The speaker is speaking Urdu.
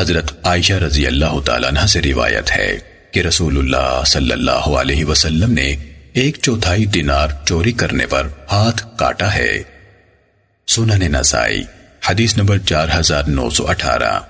حضرت عائشہ رضی اللہ تعالیٰ عنہ سے روایت ہے کہ رسول اللہ صلی اللہ علیہ وسلم نے ایک چوتھائی دینار چوری کرنے پر ہاتھ کاٹا ہے۔ سنن نسائی، حدیث نمبر چار ہزار نو سو اٹھارہ۔